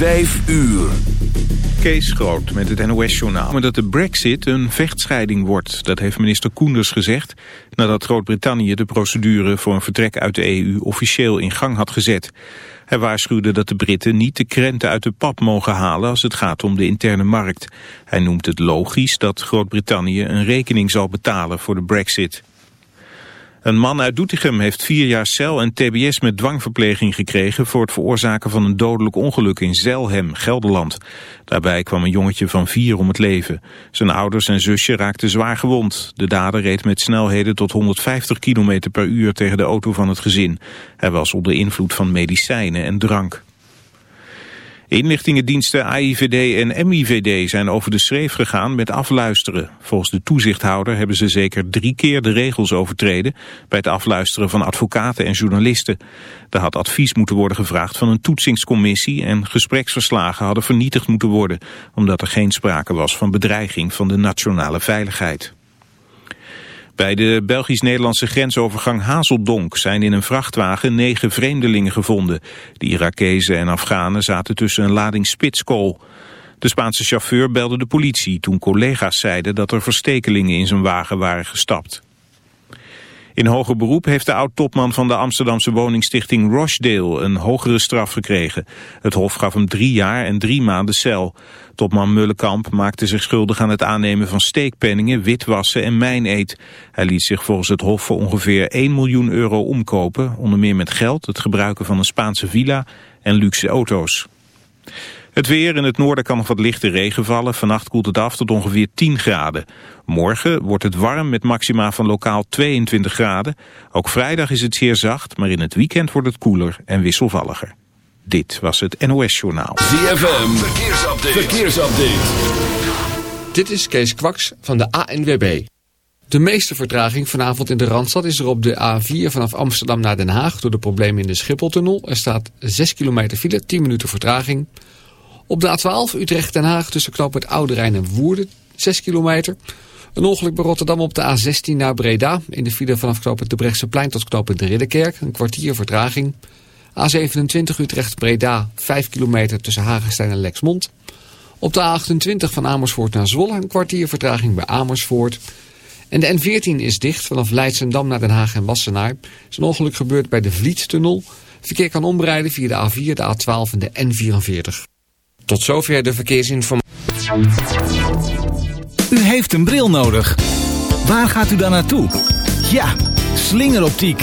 Vijf uur. Kees Groot met het NOS-journaal. Dat de brexit een vechtscheiding wordt. Dat heeft minister Koenders gezegd... nadat Groot-Brittannië de procedure voor een vertrek uit de EU... officieel in gang had gezet. Hij waarschuwde dat de Britten niet de krenten uit de pap mogen halen... als het gaat om de interne markt. Hij noemt het logisch dat Groot-Brittannië een rekening zal betalen voor de brexit. Een man uit Doetinchem heeft vier jaar cel en tbs met dwangverpleging gekregen voor het veroorzaken van een dodelijk ongeluk in Zelhem, Gelderland. Daarbij kwam een jongetje van vier om het leven. Zijn ouders en zusje raakten zwaar gewond. De dader reed met snelheden tot 150 km per uur tegen de auto van het gezin. Hij was onder invloed van medicijnen en drank. Inlichtingendiensten AIVD en MIVD zijn over de schreef gegaan met afluisteren. Volgens de toezichthouder hebben ze zeker drie keer de regels overtreden bij het afluisteren van advocaten en journalisten. Er had advies moeten worden gevraagd van een toetsingscommissie en gespreksverslagen hadden vernietigd moeten worden, omdat er geen sprake was van bedreiging van de nationale veiligheid. Bij de Belgisch-Nederlandse grensovergang Hazeldonk zijn in een vrachtwagen negen vreemdelingen gevonden. De Irakezen en Afghanen zaten tussen een lading spitskool. De Spaanse chauffeur belde de politie toen collega's zeiden dat er verstekelingen in zijn wagen waren gestapt. In hoger beroep heeft de oud-topman van de Amsterdamse woningstichting Rochdale een hogere straf gekregen. Het Hof gaf hem drie jaar en drie maanden cel. Topman Mullenkamp maakte zich schuldig aan het aannemen van steekpenningen, witwassen en mijneet. Hij liet zich volgens het Hof voor ongeveer 1 miljoen euro omkopen, onder meer met geld, het gebruiken van een Spaanse villa en luxe auto's. Het weer in het noorden kan nog wat lichte regen vallen. Vannacht koelt het af tot ongeveer 10 graden. Morgen wordt het warm met maxima van lokaal 22 graden. Ook vrijdag is het zeer zacht, maar in het weekend wordt het koeler en wisselvalliger. Dit was het NOS Journaal. ZFM, verkeersupdate. verkeersupdate. Dit is Kees Kwaks van de ANWB. De meeste vertraging vanavond in de Randstad is er op de A4 vanaf Amsterdam naar Den Haag... door de problemen in de Schipholtunnel. Er staat 6 kilometer file, 10 minuten vertraging... Op de A12 Utrecht-Den Haag tussen knoop het Oude Rijn en Woerden, 6 kilometer. Een ongeluk bij Rotterdam op de A16 naar Breda. In de file vanaf knoop het de plein tot knoop de Ridderkerk. Een kwartier vertraging. A27 Utrecht-Breda, 5 kilometer tussen Hagenstein en Lexmond. Op de A28 van Amersfoort naar Zwolle een kwartier vertraging bij Amersfoort. En de N14 is dicht vanaf Leidsendam naar Den Haag en Wassenaar. Is een ongeluk gebeurd bij de Vliettunnel. Verkeer kan omrijden via de A4, de A12 en de N44. Tot zover de verkeersinformatie. U heeft een bril nodig. Waar gaat u dan naartoe? Ja, slingeroptiek.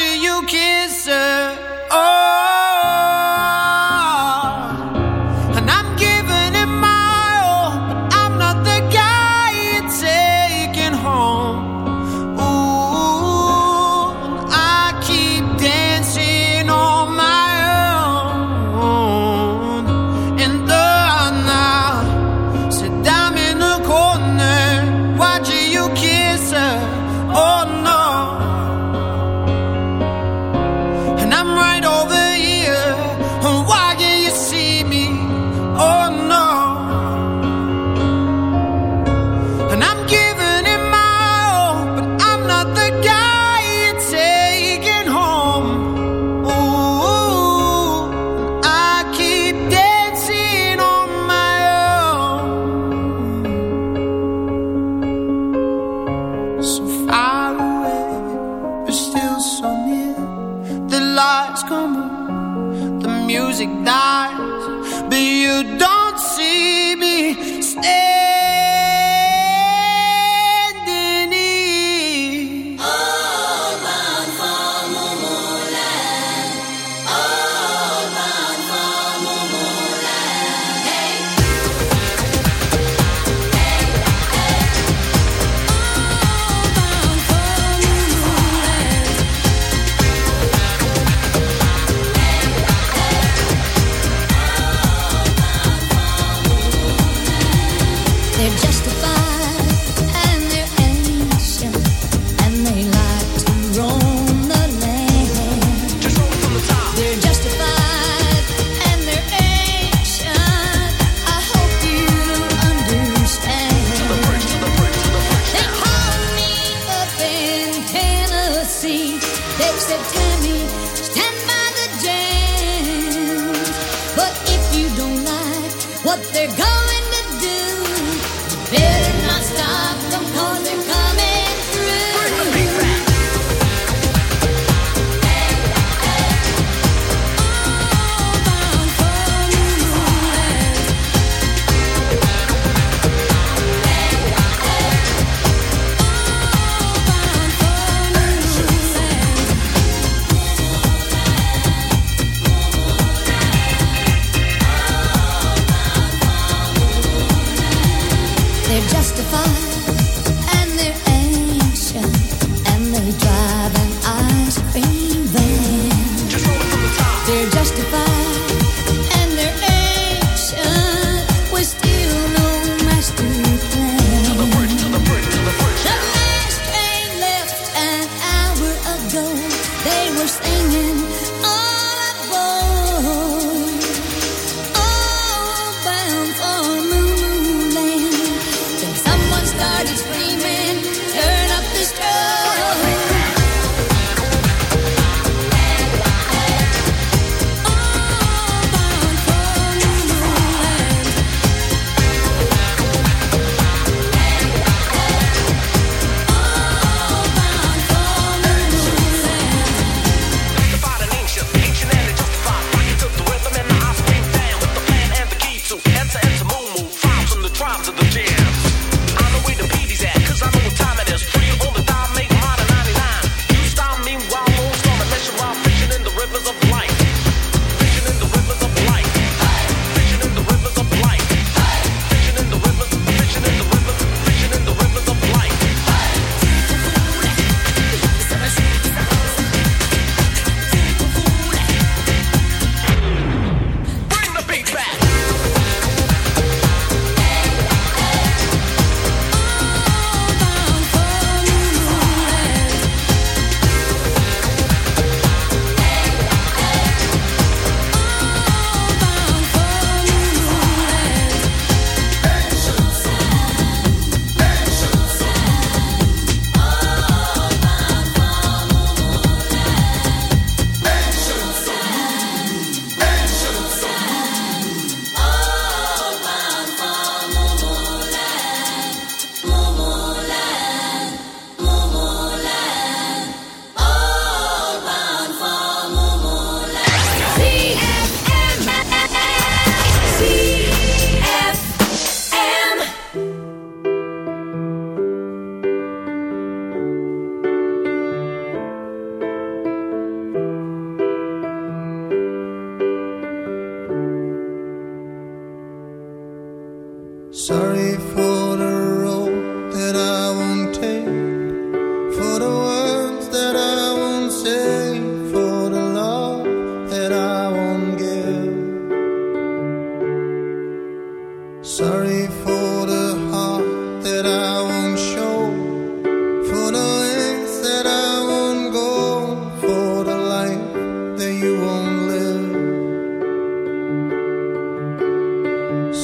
you, kid.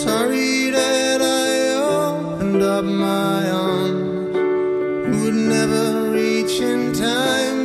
Sorry that I opened up my arms, would never reach in time.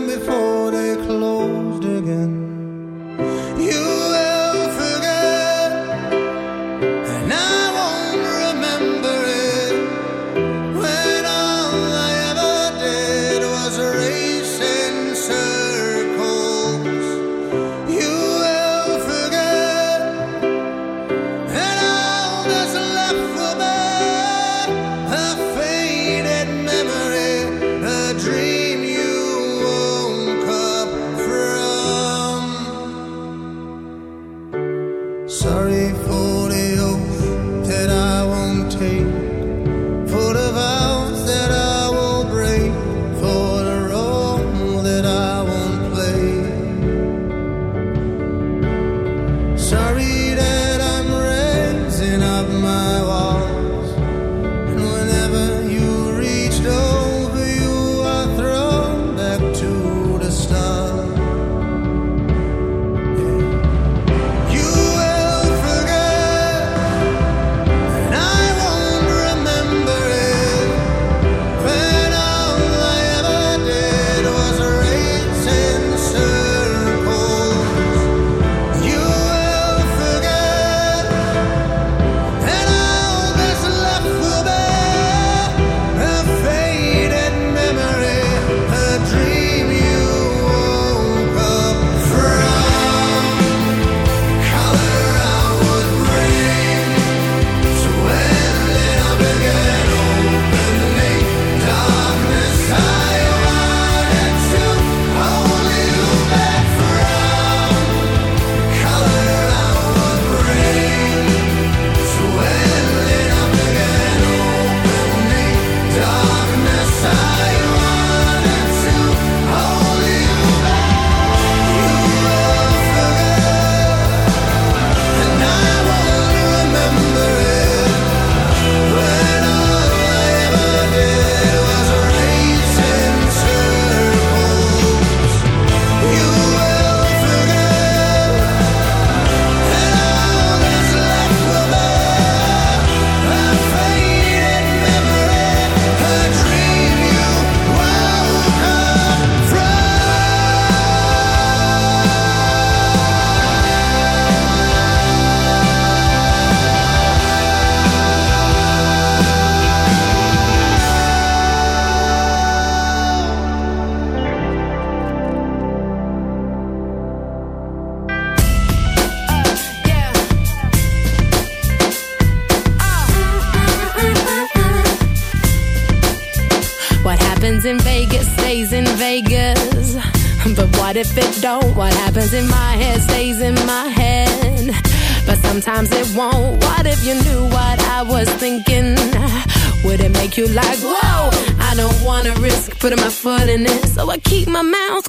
I keep my mouth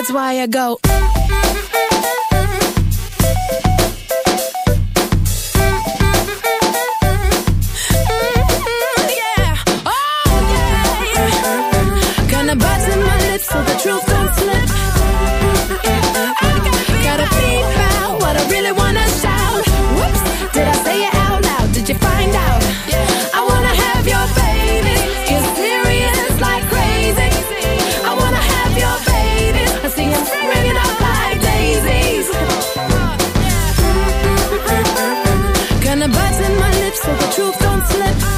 That's why I go. Gonna button my lips so the truth don't slip.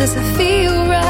Does it feel right?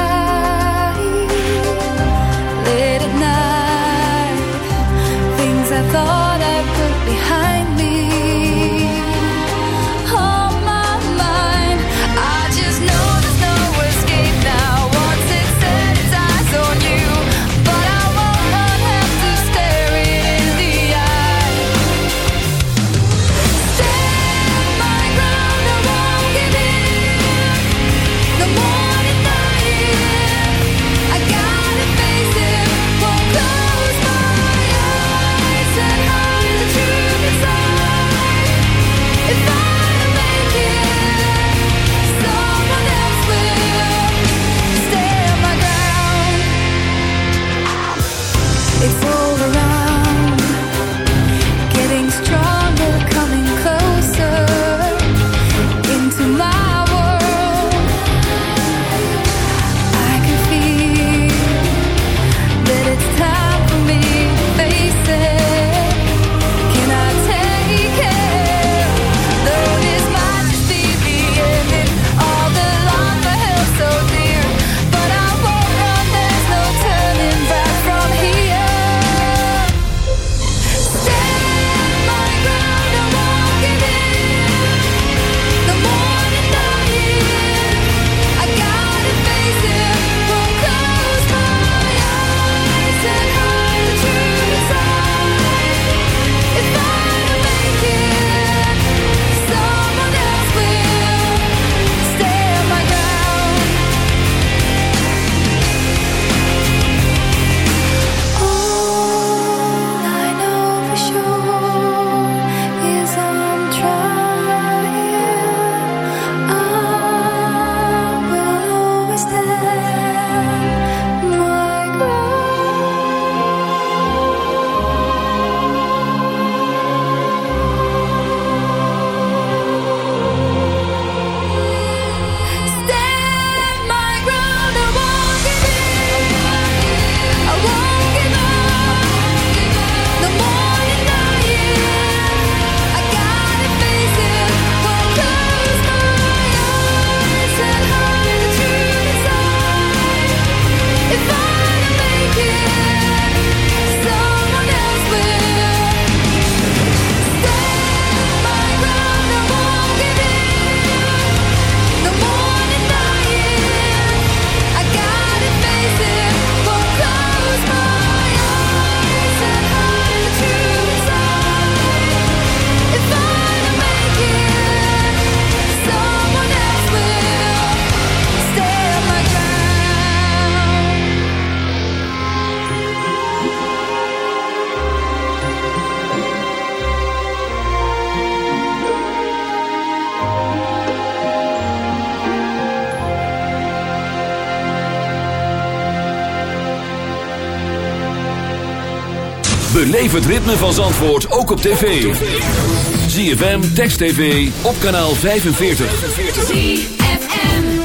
Beleef het ritme van Zandvoort ook op tv. ZFM, Text TV, op kanaal 45. ZFM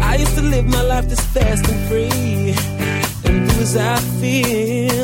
I used to live my life this fast and free And do as I feel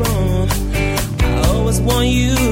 I always want you.